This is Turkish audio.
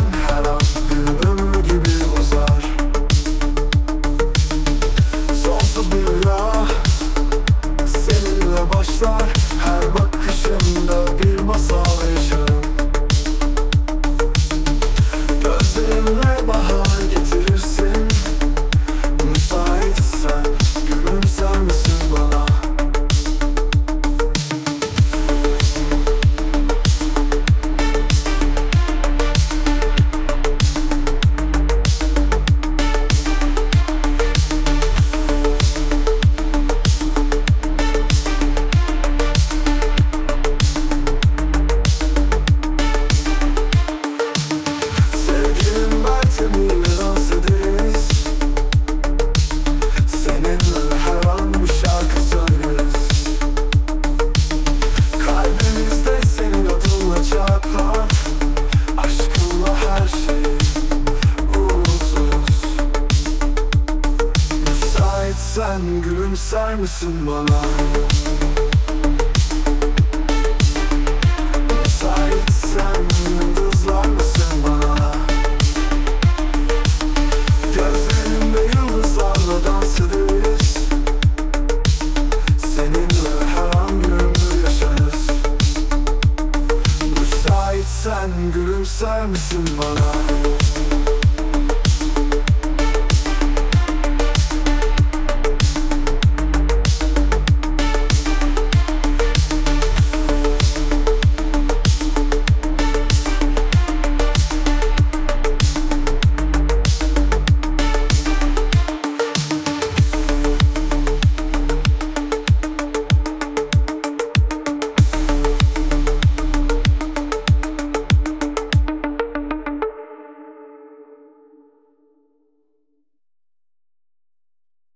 Hello, hello, misin bana? Müsaitsen yıldızlar mısın bana? Gözlerimde yıldızlarla dans ederiz Seninle her an günümü yaşarız Müsaitsen gülümser misin bana?